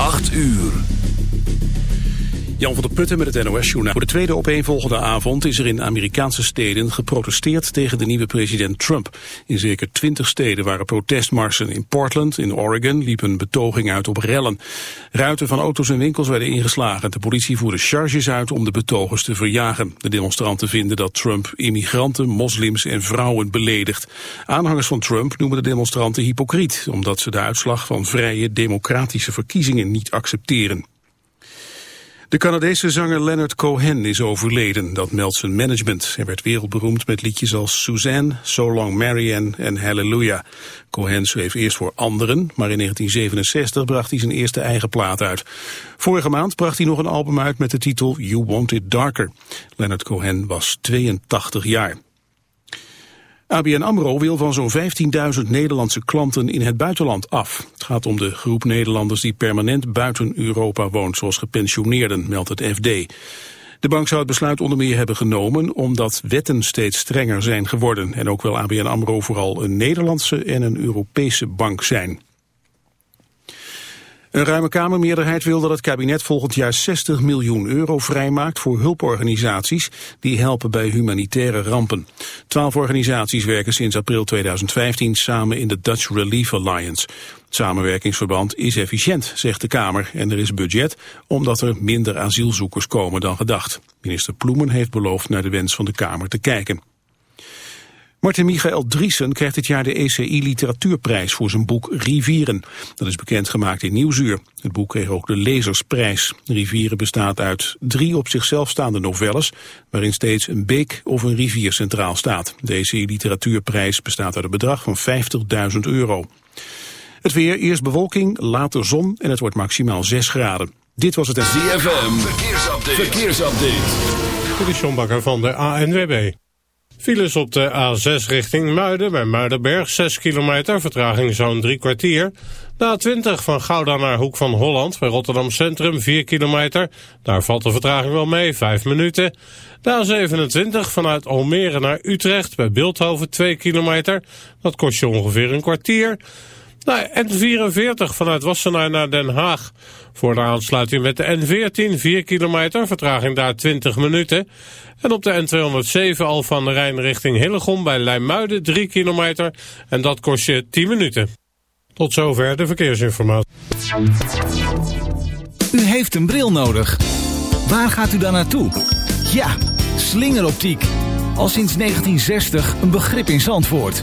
8 uur. Jan van der Putten met het NOS-journaal. Voor de tweede opeenvolgende avond is er in Amerikaanse steden geprotesteerd tegen de nieuwe president Trump. In zeker twintig steden waren protestmarsen. In Portland, in Oregon, liep een betoging uit op rellen. Ruiten van auto's en winkels werden ingeslagen. De politie voerde charges uit om de betogers te verjagen. De demonstranten vinden dat Trump immigranten, moslims en vrouwen beledigt. Aanhangers van Trump noemen de demonstranten hypocriet... omdat ze de uitslag van vrije democratische verkiezingen niet accepteren. De Canadese zanger Leonard Cohen is overleden, dat meldt zijn management. Hij werd wereldberoemd met liedjes als Suzanne, So Long Marianne en Hallelujah. Cohen schreef eerst voor anderen, maar in 1967 bracht hij zijn eerste eigen plaat uit. Vorige maand bracht hij nog een album uit met de titel You Want It Darker. Leonard Cohen was 82 jaar. ABN AMRO wil van zo'n 15.000 Nederlandse klanten in het buitenland af. Het gaat om de groep Nederlanders die permanent buiten Europa woont, zoals gepensioneerden, meldt het FD. De bank zou het besluit onder meer hebben genomen omdat wetten steeds strenger zijn geworden. En ook wil ABN AMRO vooral een Nederlandse en een Europese bank zijn. Een ruime Kamermeerderheid wil dat het kabinet volgend jaar 60 miljoen euro vrijmaakt voor hulporganisaties die helpen bij humanitaire rampen. Twaalf organisaties werken sinds april 2015 samen in de Dutch Relief Alliance. Het samenwerkingsverband is efficiënt, zegt de Kamer, en er is budget omdat er minder asielzoekers komen dan gedacht. Minister Ploemen heeft beloofd naar de wens van de Kamer te kijken. Martin Michael Driesen krijgt dit jaar de ECI Literatuurprijs voor zijn boek Rivieren. Dat is bekendgemaakt in Nieuwsuur. Het boek kreeg ook de Lezersprijs. Rivieren bestaat uit drie op zichzelf staande novelles... waarin steeds een beek of een rivier centraal staat. De ECI Literatuurprijs bestaat uit een bedrag van 50.000 euro. Het weer, eerst bewolking, later zon en het wordt maximaal 6 graden. Dit was het... ZFM, verkeersupdate. verkeersupdate. De Sjombakker van de ANWB. Files op de A6 richting Muiden bij Muidenberg, 6 kilometer, vertraging zo'n drie kwartier. De A20 van Gouda naar Hoek van Holland bij Rotterdam Centrum, 4 kilometer. Daar valt de vertraging wel mee, 5 minuten. De A27 vanuit Almere naar Utrecht bij Beeldhoven, 2 kilometer. Dat kost je ongeveer een kwartier. Nou, N44 vanuit Wassenaar naar Den Haag. Voor de aansluiting met de N14, 4 kilometer, vertraging daar 20 minuten. En op de N207 al van de Rijn richting Hillegom bij Leimuiden 3 kilometer. En dat kost je 10 minuten. Tot zover de verkeersinformatie. U heeft een bril nodig. Waar gaat u dan naartoe? Ja, slingeroptiek. Al sinds 1960 een begrip in Zandvoort.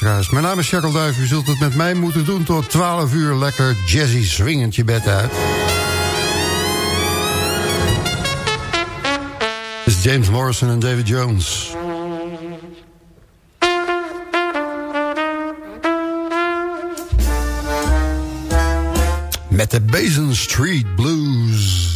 Mijn naam is Jacques Duif. U zult het met mij moeten doen tot 12 uur lekker jazzy swingend je bed uit. Dit is James Morrison en David Jones. Met de Basin Street Blues.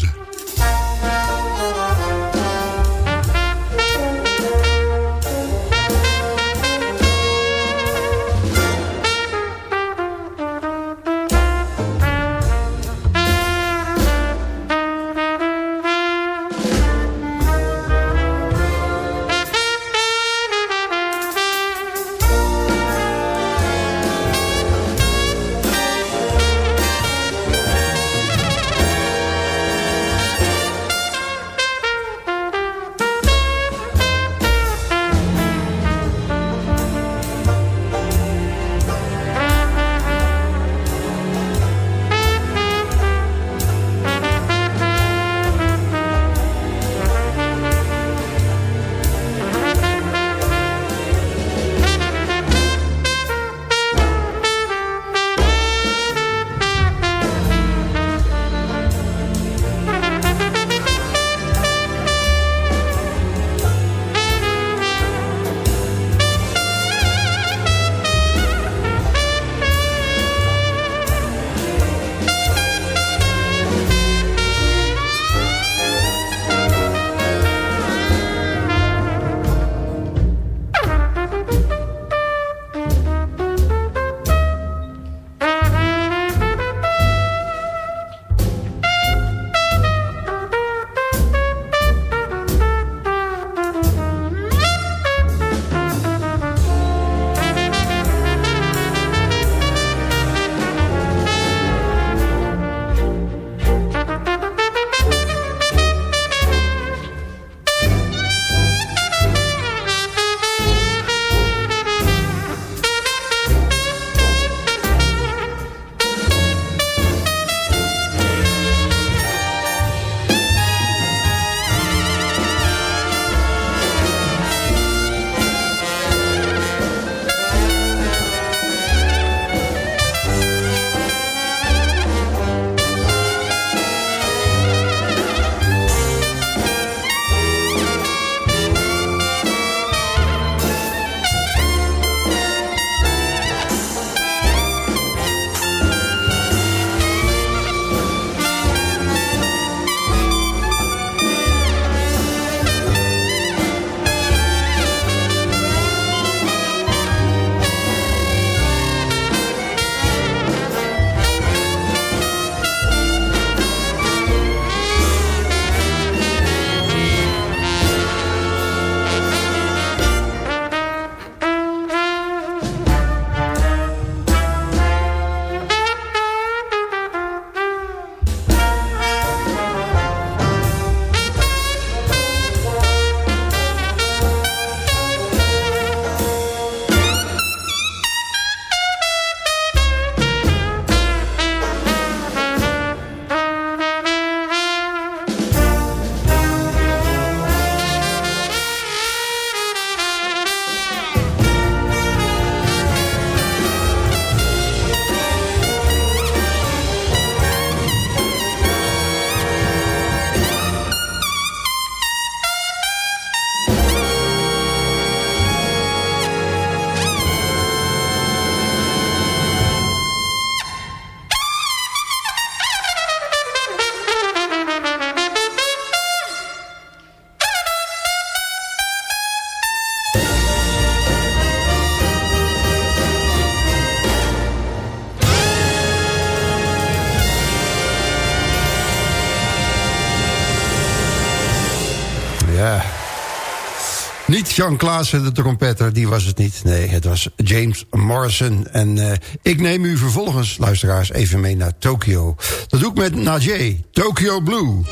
Jan Klaassen, de trompetter, die was het niet. Nee, het was James Morrison. En uh, ik neem u vervolgens, luisteraars, even mee naar Tokyo. Dat doe ik met Najee, Tokyo Blue.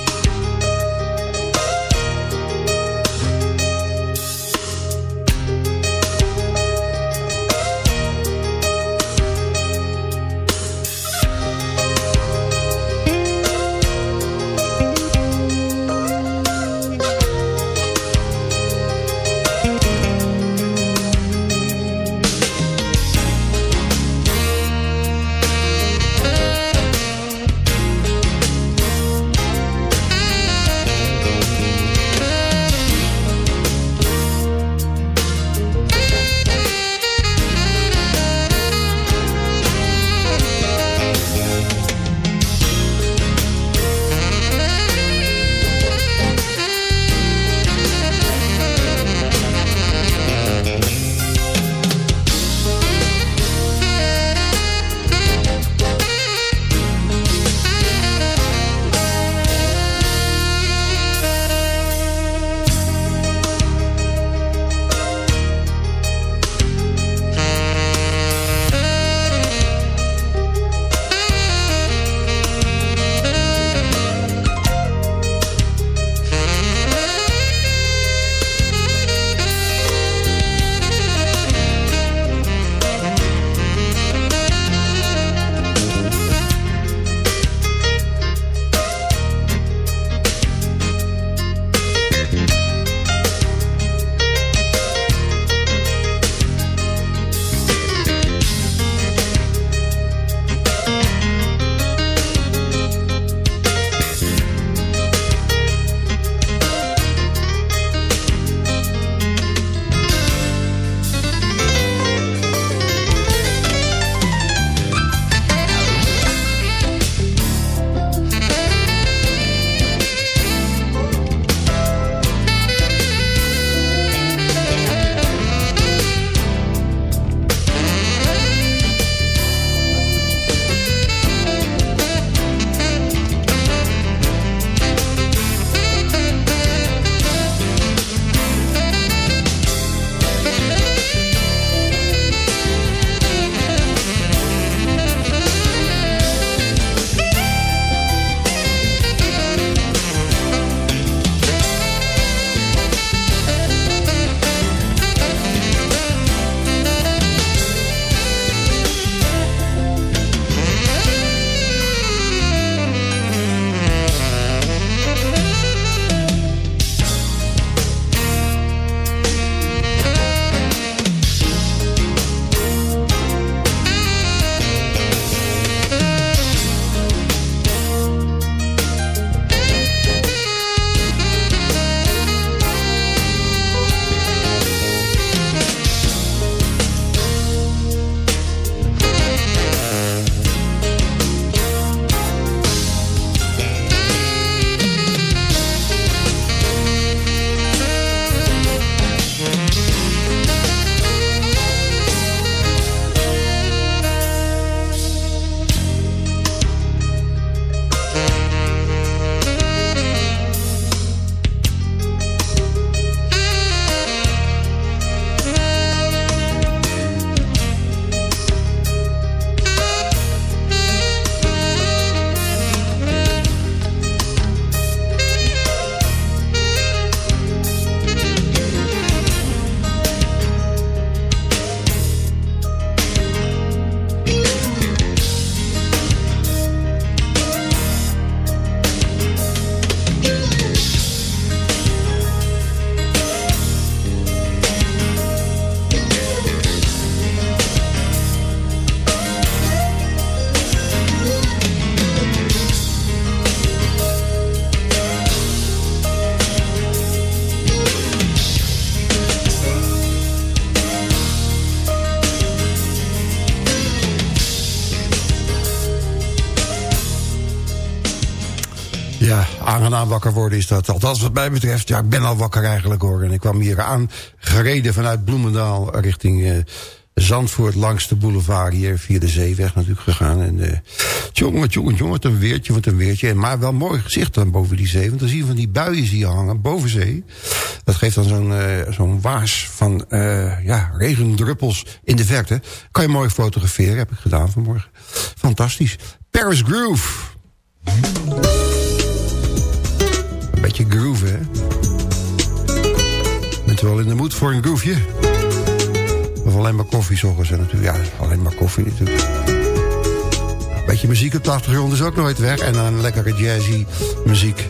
Aangenaam wakker worden is dat. Althans wat mij betreft, ja, ik ben al wakker eigenlijk hoor. En ik kwam hier aan, gereden vanuit Bloemendaal richting uh, Zandvoort... langs de boulevard hier, via de zeeweg natuurlijk gegaan. En uh, jongen, jongen, jongen, wat een weertje, wat een weertje. En, maar wel mooi gezicht dan boven die zee. Want dan zie je van die buien je hangen, boven zee. Dat geeft dan zo'n zo'n waas van ja, regendruppels in de verte. Kan je mooi fotograferen, heb ik gedaan vanmorgen. Fantastisch. Paris Groove. Beetje groove, hè? Bent u wel in de moed voor een grooveje? Of alleen maar koffie zorgen natuurlijk. Ja, alleen maar koffie natuurlijk. Een beetje muziek op de achtergrond is ook nooit weg. En dan lekkere jazzy muziek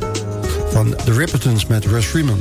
van The Rippertons met Russ Freeman.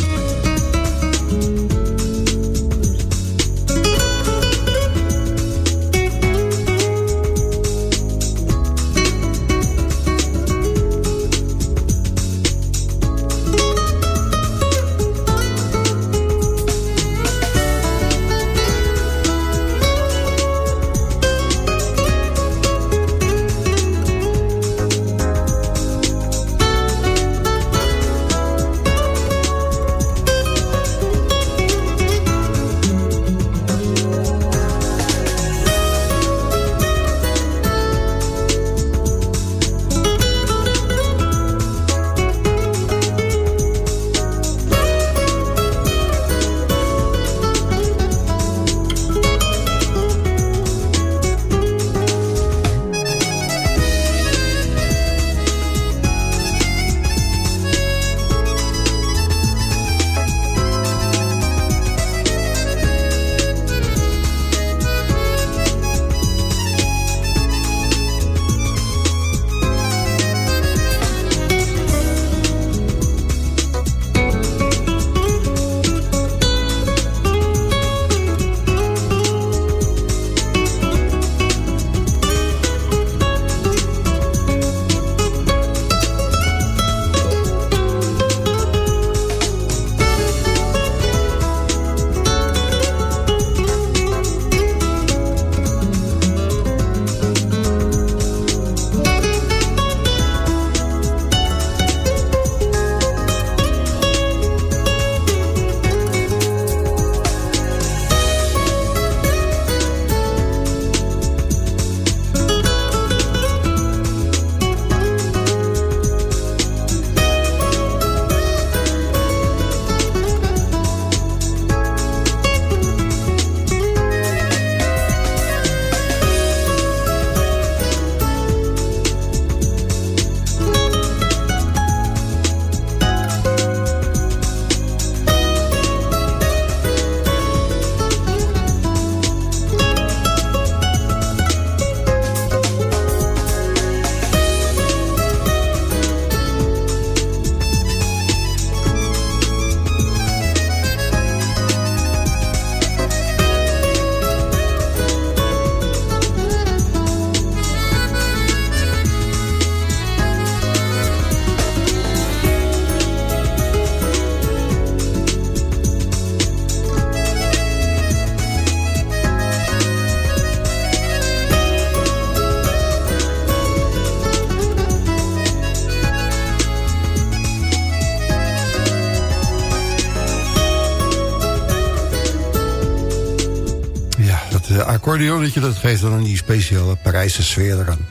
Dat geeft dan die speciale Parijse sfeer eraan.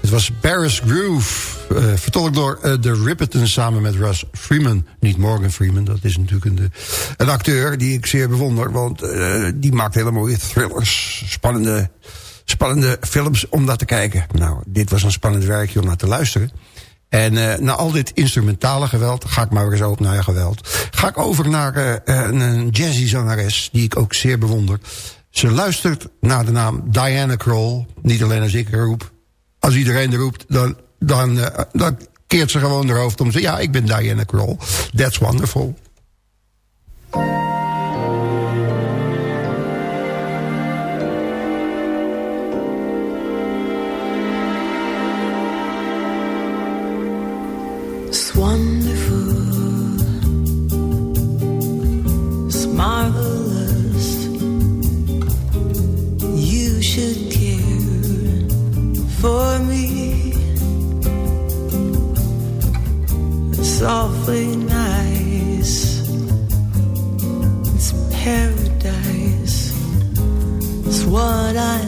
Het was Paris Groove, uh, vertolkt door uh, de Rippertons samen met Russ Freeman. Niet Morgan Freeman, dat is natuurlijk een, een acteur die ik zeer bewonder. Want die maakt hele mooie thrillers, spannende, spannende films om naar te kijken. Nou, dit was een spannend werkje om naar te luisteren. En na al dit instrumentale geweld, ga ik maar weer eens op naar geweld... ga ik over naar een jazzy zangeres die ik ook zeer bewonder. Ze luistert naar de naam Diana Kroll. Niet alleen als ik roep. Als iedereen er roept, dan, dan, uh, dan keert ze gewoon haar hoofd om. Ze, ja, ik ben Diana Kroll. That's wonderful. It's awfully nice. It's paradise. It's what I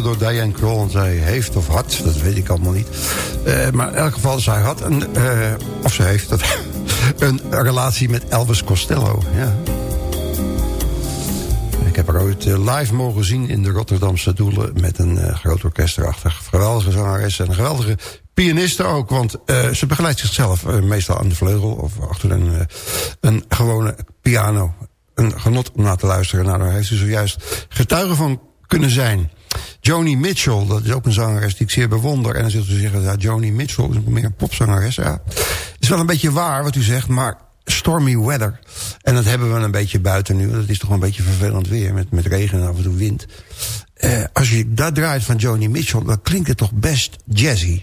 Door Diane Kroll. En zij heeft of had, dat weet ik allemaal niet. Eh, maar in elk geval, zij had een... eh, of ze heeft dat, een relatie met Elvis Costello. Ja. Ik heb haar ooit eh, live mogen zien in de Rotterdamse Doelen... met een groot orkest erachter. Geweldige zangeres en een geweldige pianiste ook. Want ze begeleidt zichzelf meestal aan de vleugel... of achter een, een gewone piano. Een genot om naar te luisteren. Nou, daar heeft ze zojuist getuige van kunnen zijn. Joni Mitchell, dat is ook een zangeres die ik zeer bewonder. En dan zult u zeggen, ja, Joni Mitchell is meer een popzangeres. Ja, is wel een beetje waar wat u zegt, maar stormy weather. En dat hebben we een beetje buiten nu. Dat is toch een beetje vervelend weer met, met regen en af en toe wind. Eh, als je dat draait van Joni Mitchell, dan klinkt het toch best jazzy.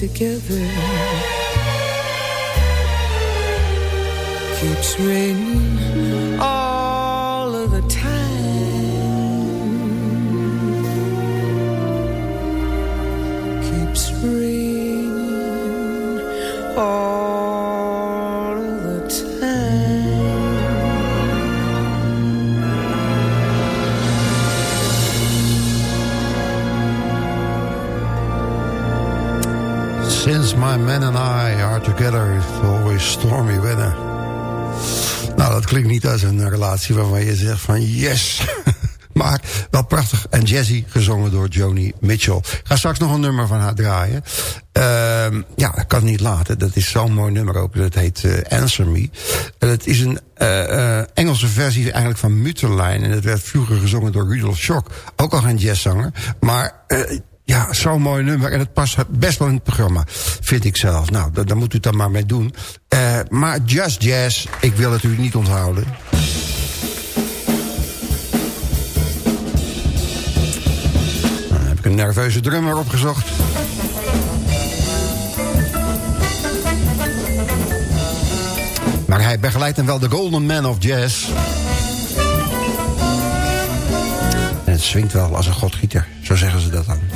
Together. Keeps raining Together, it's always stormy weather. Nou, dat klinkt niet als een relatie waarvan je zegt van yes. maar wel prachtig en jazzy, gezongen door Joni Mitchell. Ik ga straks nog een nummer van haar draaien. Ehm, ja, dat kan niet laten. Dat is zo'n mooi nummer ook. Dat heet eh, Answer Me. En het is een eh, eh, Engelse versie eigenlijk van Mutterlijn. En het werd vroeger gezongen door Rudolf Schock. Ook al geen jazzzanger. Maar... ja, zo'n mooi nummer. En het past best wel in het programma, vind ik zelf. Nou, daar moet u het dan maar mee doen. Eh, maar Just Jazz, ik wil het u niet onthouden. Nou, Dan heb ik een nerveuze drummer opgezocht. Maar hij begeleidt hem wel de Golden Man of Jazz. En het swingt wel als een godgieter, zo zeggen ze dat dan.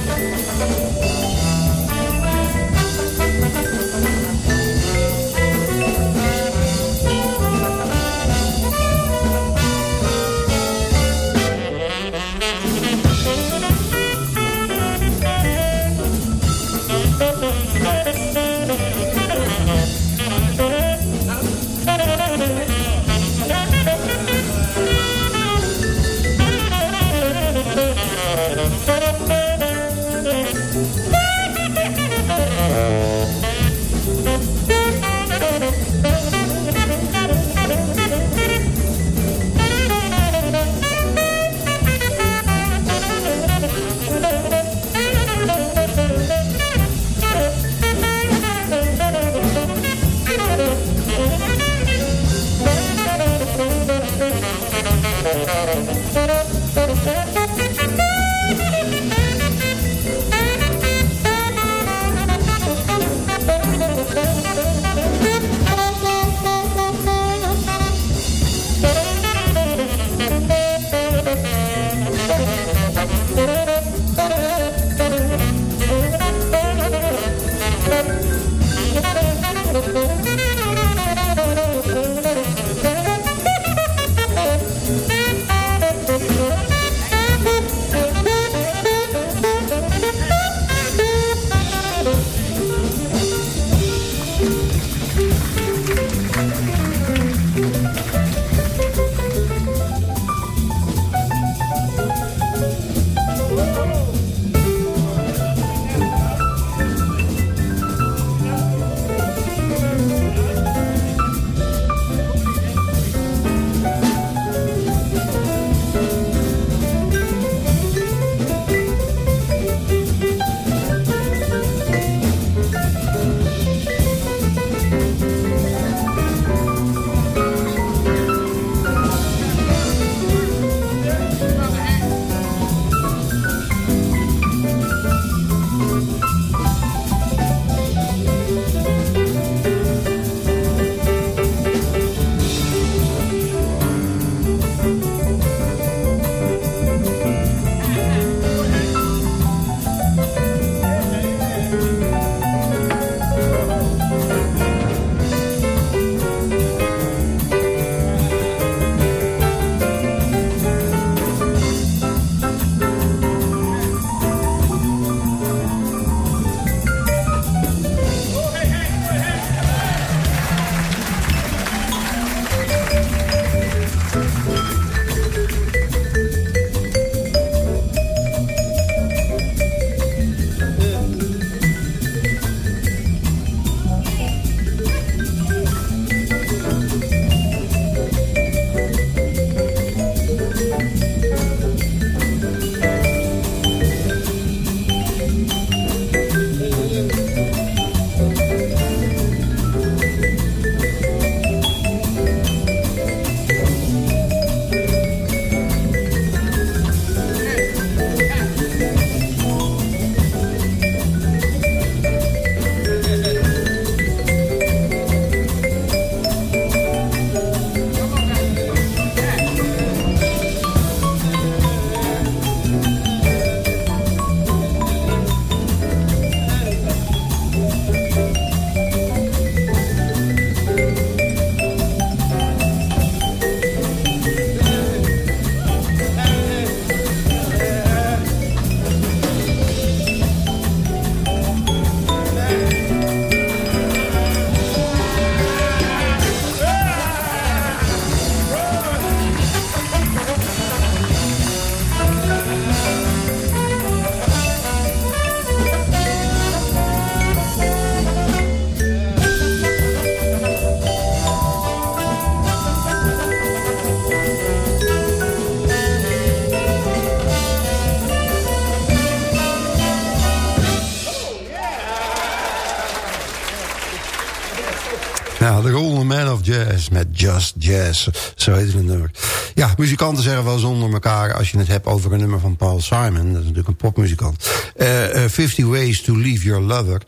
Jazz met Just Jazz. Zo heet het nummer. Ja, muzikanten zeggen wel zonder elkaar... als je het hebt over een nummer van Paul Simon... dat is natuurlijk een popmuzikant. Uh, uh, 50 Ways to Leave Your Lover.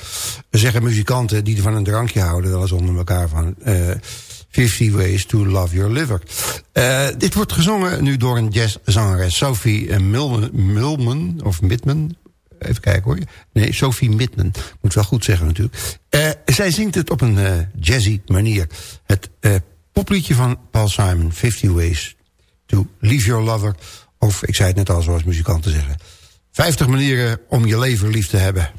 Zeggen muzikanten die van een drankje houden... wel eens onder elkaar van... Uh, 50 Ways to Love Your Liver. Dit wordt gezongen nu door een jazzzangeres Sophie Milman, Milman of Midman. Even kijken hoor. Nee, Sophie Midman. Moet wel goed zeggen natuurlijk. Uh, zij zingt het op een uh, jazzy manier. Het popliedje van Paul Simon, 50 Ways to Leave Your Lover. Of, ik zei het net al zoals muzikanten zeggen... 50 manieren om je leven lief te hebben.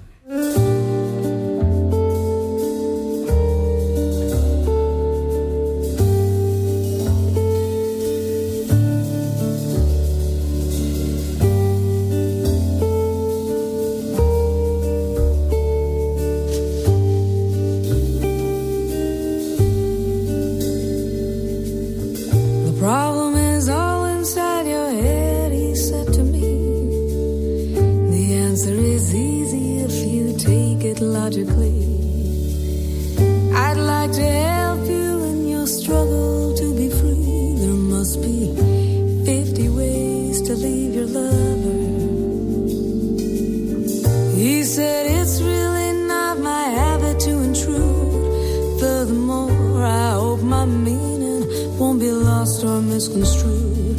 misconstrued,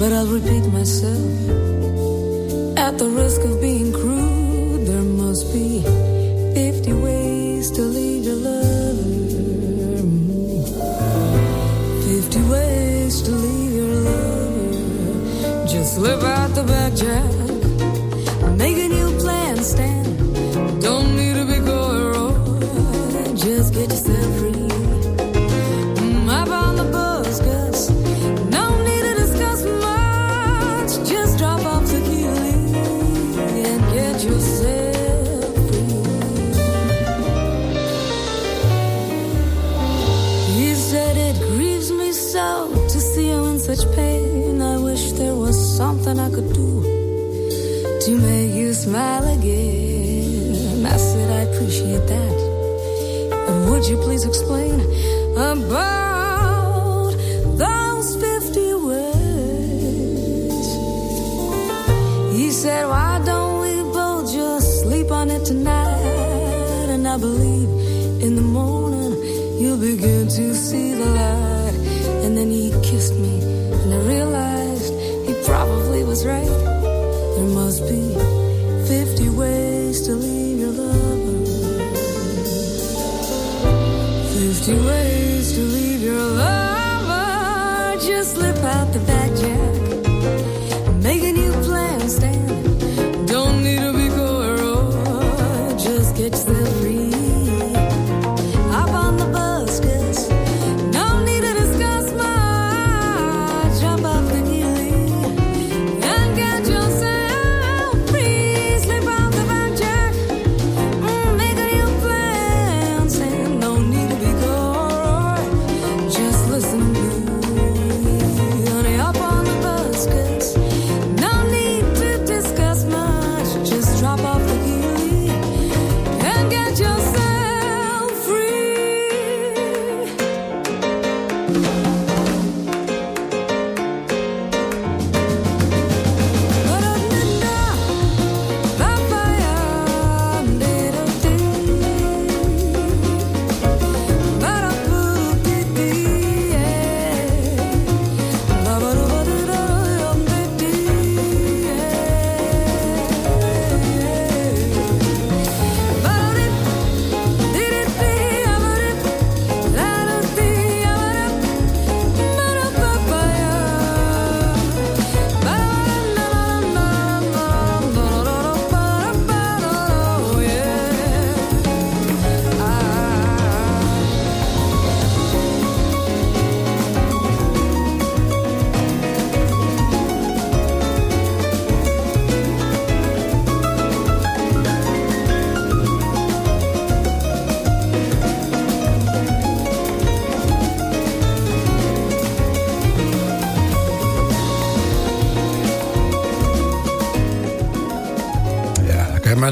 but I'll repeat myself at the risk. smile again. I said, I appreciate that. And would you please explain about? drift away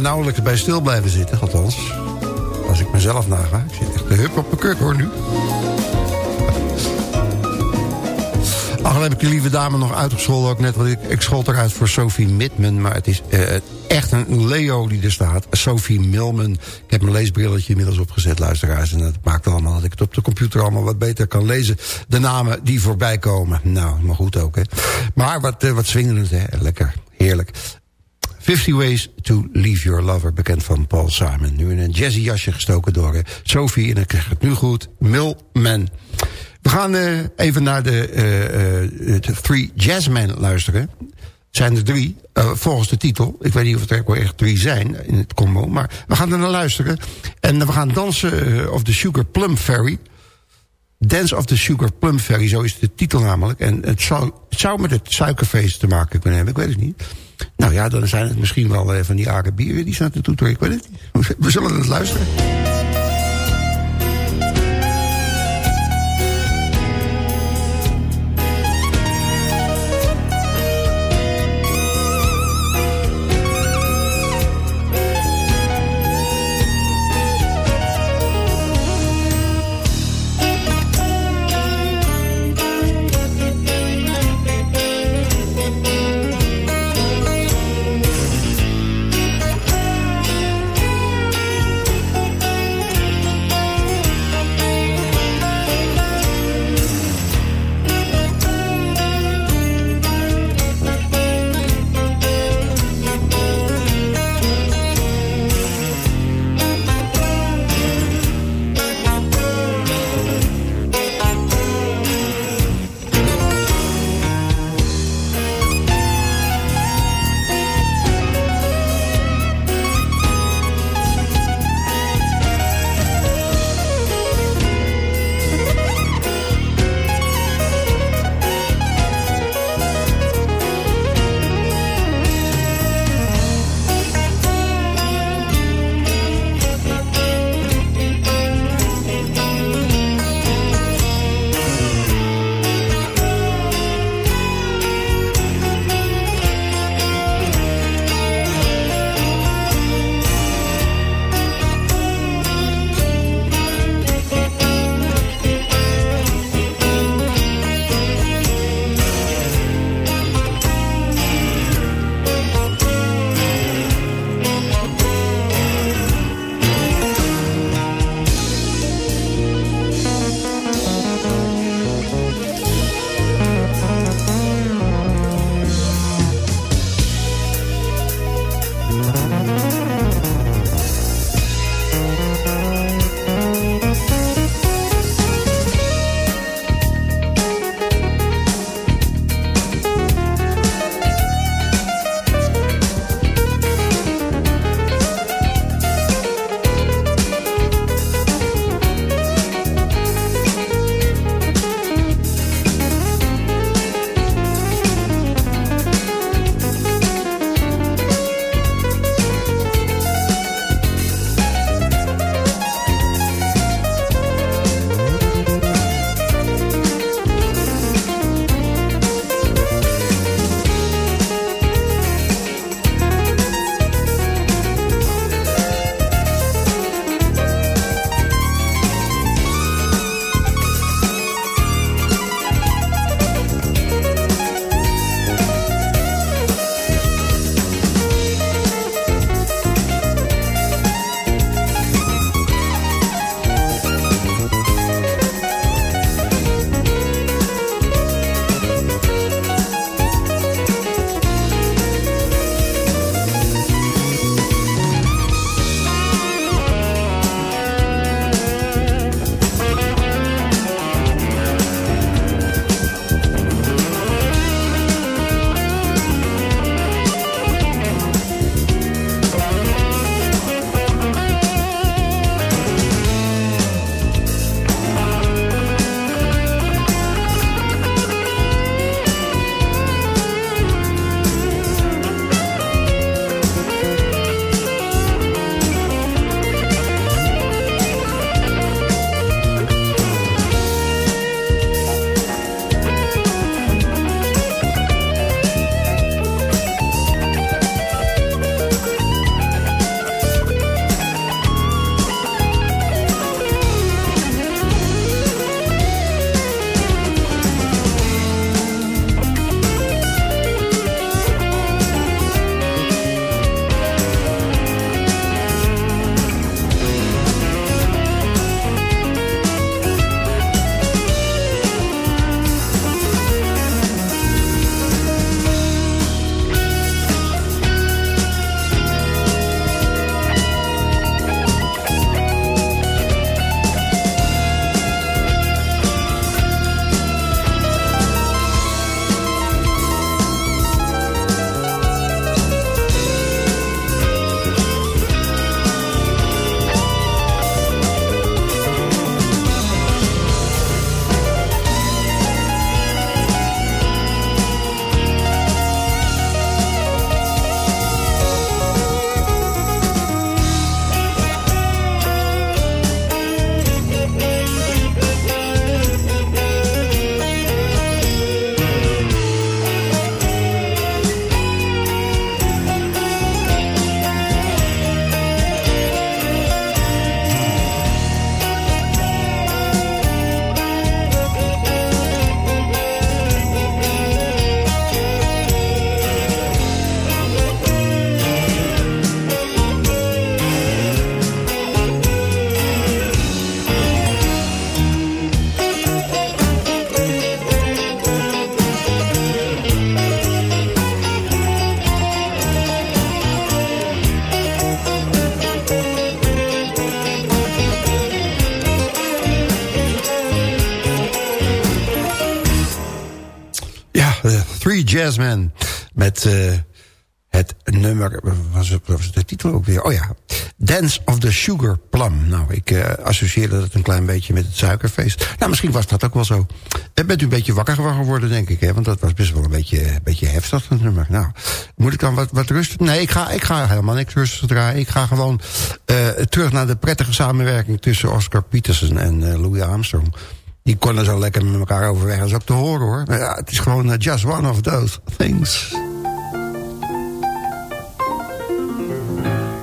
nauwelijks bij stil blijven zitten, althans. Als ik mezelf naga. Ik zit echt hup op mijn kurk hoor nu. Ach, dan heb ik de lieve dame nog uitgescholden ook net. Want ik, ik schold eruit voor Sophie Midman. Maar het is uh, echt een Leo die er staat. Sophie Milman. Ik heb mijn leesbrilletje inmiddels opgezet, luisteraars. En dat maakt allemaal dat ik het op de computer allemaal wat beter kan lezen. De namen die voorbij komen. Nou, maar goed ook, hè. Maar wat, uh, wat hè. Lekker, heerlijk. 50 Ways to Leave Your Lover, bekend van Paul Simon. Nu in een jazzy jasje gestoken door uh, Sophie, en ik krijg het nu goed, Milman. We gaan uh, even naar de, uh, Three Jazzmen luisteren. zijn er drie, volgens de titel. Ik weet niet of het er echt drie zijn in het combo. Maar we gaan er naar luisteren. En we gaan dansen of the Sugar Plum Fairy. Dance of the Sugar Plum Fairy, zo is de titel namelijk. En het zou, het zou met het suikerfeest te maken kunnen hebben, ik weet het niet. Nou ja, dan zijn het misschien wel van die Arabieren die staan te. Ik weet het niet. We zullen het luisteren. Three Jazzmen. Met uh, het nummer, was was de titel ook weer? Oh ja, Dance of the Sugar Plum. Nou, ik uh, associeerde dat een klein beetje met het suikerfeest. Nou, misschien was dat ook wel zo. En bent u een beetje wakker geworden, denk ik, hè? Want dat was best wel een beetje, een beetje heftig, dat nummer. Nou, moet ik dan wat, wat rustig... Nee, ik ga, ik ga helemaal niks rustig draaien. Ik ga gewoon terug naar de prettige samenwerking tussen Oscar Peterson en Louis Armstrong. Die konden er zo lekker met elkaar overweg. Dat is ook te horen, hoor. Maar ja, het is gewoon eh, just one of those things.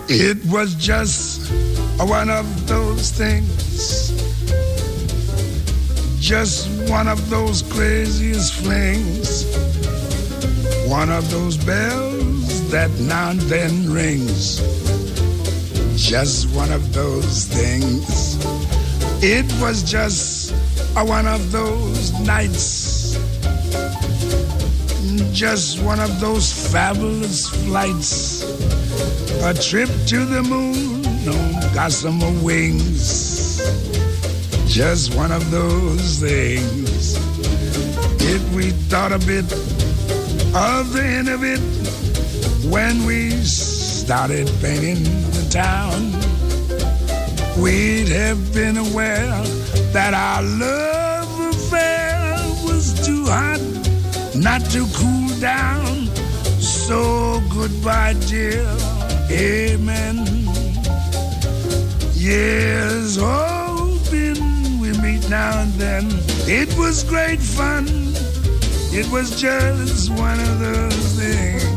It was just one of those things. Just one of those craziest flings. One of those bells that now and then rings. Just one of those things. It was just one of those nights. Just one of those fabulous flights a trip to the moon on gossamer wings. Just one of those things. If we thought a bit of the end of it when we started painting the town, we'd have been aware that our love affair was too hot not to cool down. So goodbye, dear Amen. Yes, hoping we meet now and then. It was great fun. It was just one of those things.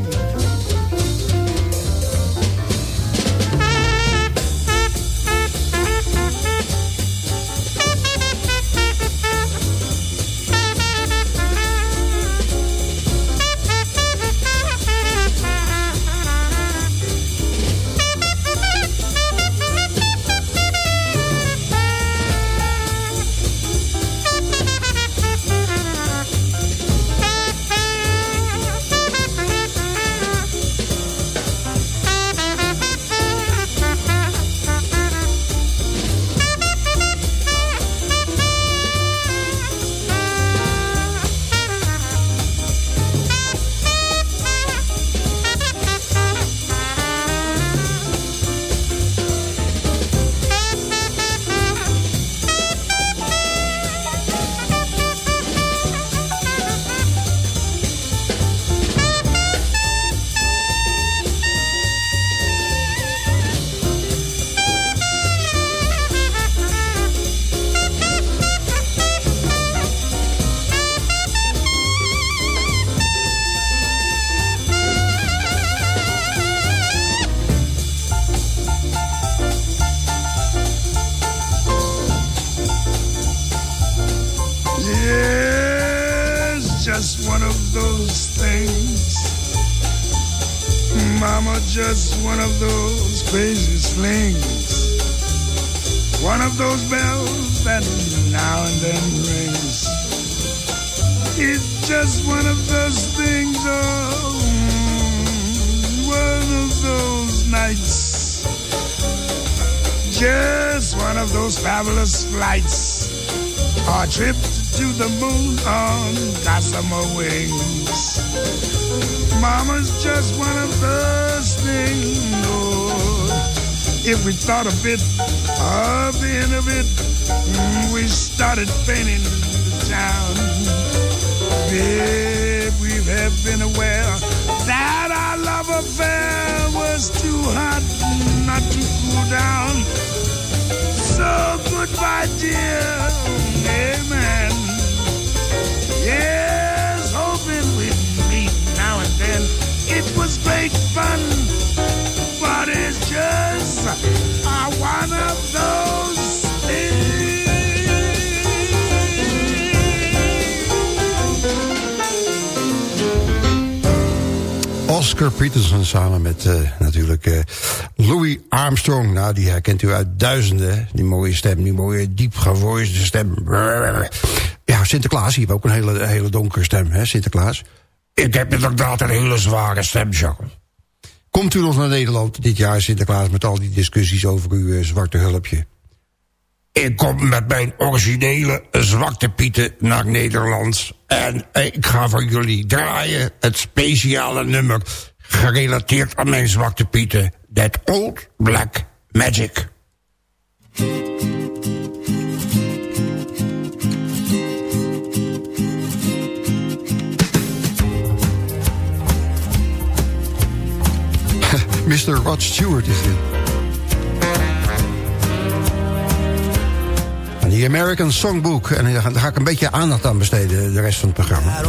Trip to the moon on gossamer wings. Mama's just one of those things. Oh, if we thought a bit of the end of it, mm, we started painting the town. Babe, we have been aware that our love affair was too hot not to cool down. So goodbye, dear amen. Yes, hoping we'd meet now and then. It was great fun, but it's just one of those things. Oscar Peterson samen met uh, natuurlijk uh, Louis Armstrong. Nou, die herkent u uit duizenden. Die mooie stem, die mooie diep gevoiste stem. Ja, Sinterklaas, die heeft ook een hele, hele donkere stem, hè, Sinterklaas. Ik heb inderdaad een hele zware stem, Jacques. Komt u nog naar Nederland dit jaar, Sinterklaas... met al die discussies over uw uh, zwarte hulpje? Ik kom met mijn originele Zwarte Pieten naar Nederland. En ik ga voor jullie draaien het speciale nummer... gerelateerd aan mijn Zwarte Pieten. That Old Black Magic. Mr. Rod Stewart is dit. Die American Songbook. En daar ga ik een beetje aandacht aan besteden, de rest van het programma.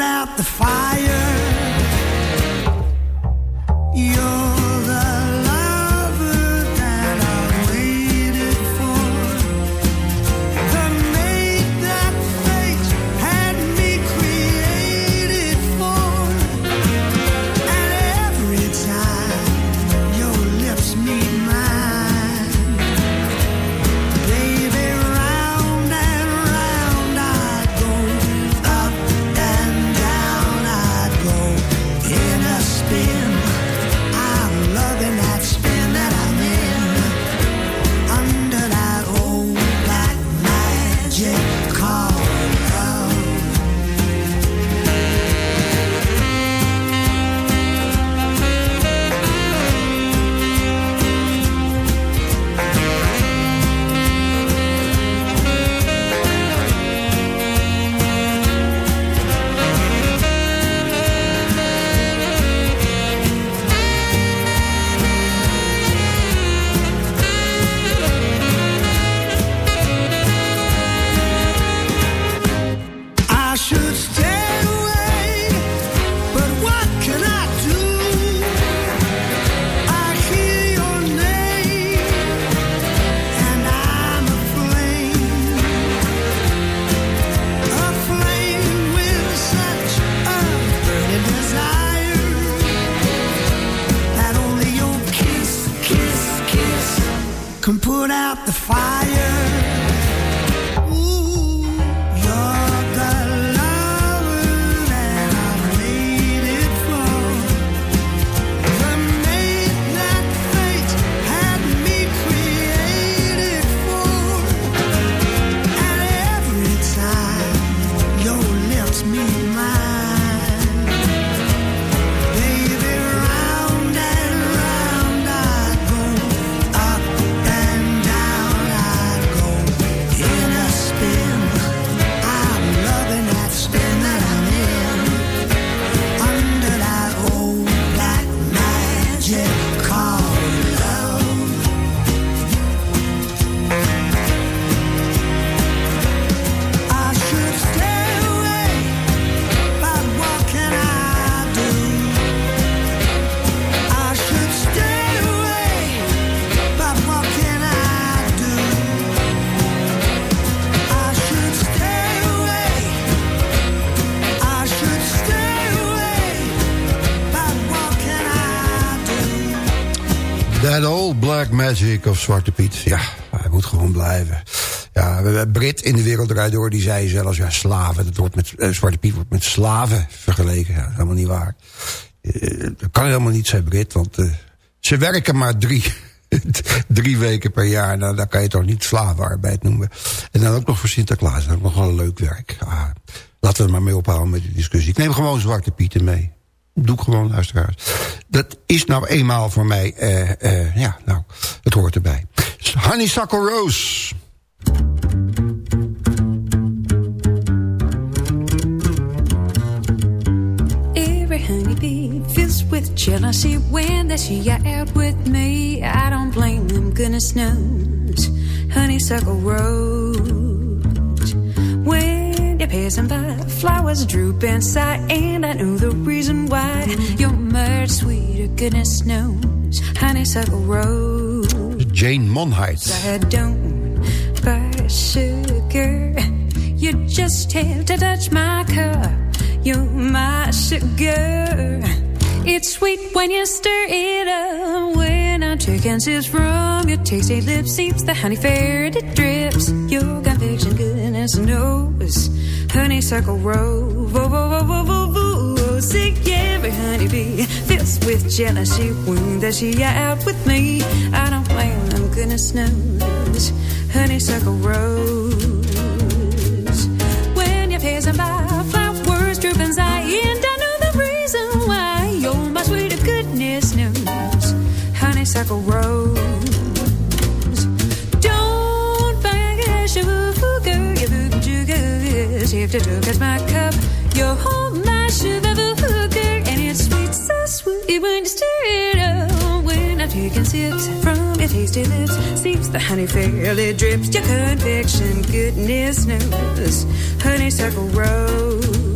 Out the Magic of Zwarte Piet. Ja, hij moet gewoon blijven. Ja, Brit in de wereld eruit door, die zei zelfs... ja, slaven, dat wordt met, eh, Zwarte Piet wordt met slaven vergeleken. Ja, dat is helemaal niet waar. Eh, dat kan helemaal niet, zei Brit, want... eh, Ze werken maar drie, drie weken per jaar. Nou, dan kan je toch niet slavenarbeid noemen. En dan ook nog voor Sinterklaas. Dat is nog wel een leuk werk. Ah, laten we maar mee ophouden met die discussie. Ik neem gewoon Zwarte Pieten mee. Doe gewoon, luisteraars. Dat is nou eenmaal voor mij... Uh, uh, ja, nou, het hoort erbij. Honeysuckle Rose. Every honeybee fills with jealousy when they see you out with me. I don't blame them, goodness knows. Honeysuckle rose. When you're passing by, flowers droop inside, and I know the reason why. You're much sweeter, goodness knows. Honeysuckle rose. Jane Monheit. I don't buy sugar. You just have to touch my cup. You're my sugar. It's sweet when you stir it up. When I'm taking sips from your tasty lips, seeps the honey fair it drips. Your conviction, goodness knows. Honeysuckle rose, whoa, whoa, whoa, whoa, whoa, whoa. Sick every honeybee fills with jealousy they see you out with me. I don't blame them, goodness knows. Honeysuckle rose. When you're passing by, flowers droop inside, and I know the reason why. You're my sweeter, goodness knows. Honeysuckle rose. To look my cup. You're all my sugar, and it's sweet, so sweet when you stir it up. When I'm taking sips from your tasty lips, seeps the honey fairly drips. Your conviction, goodness knows. Honeysuckle rose.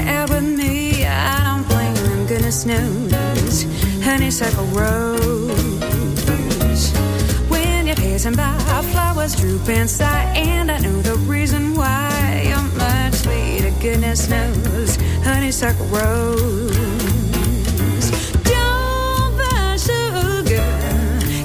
You with me. I don't blame them, goodness knows. Honeysuckle rose. When you're passing by, flowers droop inside, and I know the reason why. You're much sweeter, goodness knows. Honeysuckle rose. Don't buy sugar.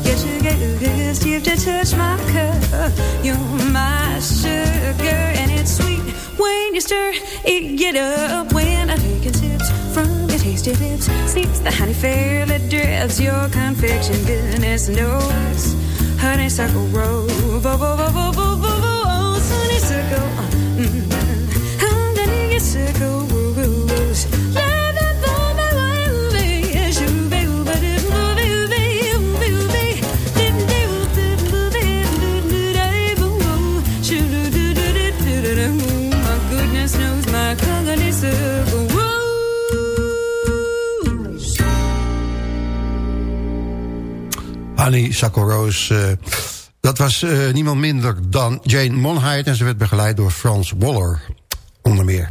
Get sugar, cause you to touch my cup. You're my sugar, and it's sweet when you stir it. Get up when I'm taking sips from your tasty lips. Seeps the honey fairly drips. Your confection, goodness knows. Honeysuckle rose, vo oh, vo oh, vo oh, vo vo vo vo. Honeysuckle, uh, mm, mm, mm. honeysuckle Honeysuckle Rose. eh, dat was eh, niemand minder dan Jane Monheit. En ze werd begeleid door Frans Waller, onder meer.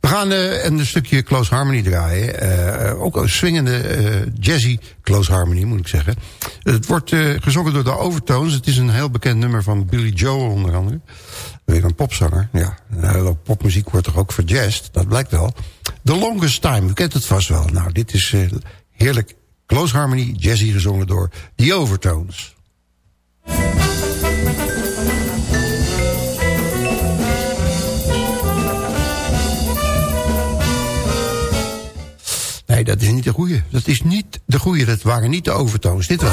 We gaan eh, een stukje Close Harmony draaien. Ook een swingende jazzy Close Harmony, moet ik zeggen. Het wordt gezongen door de Overtones. Het is een heel bekend nummer van Billy Joel, onder andere. Weer een popzanger. Ja, een hele popmuziek wordt toch ook verjazzed. Dat blijkt wel. The Longest Time, u kent het vast wel. Nou, dit is heerlijk Close Harmony, jazzy gezongen door The Overtones. Nee, dat is niet de goeie. Dat is niet de goeie. Dat waren niet de Overtones. Dit wel.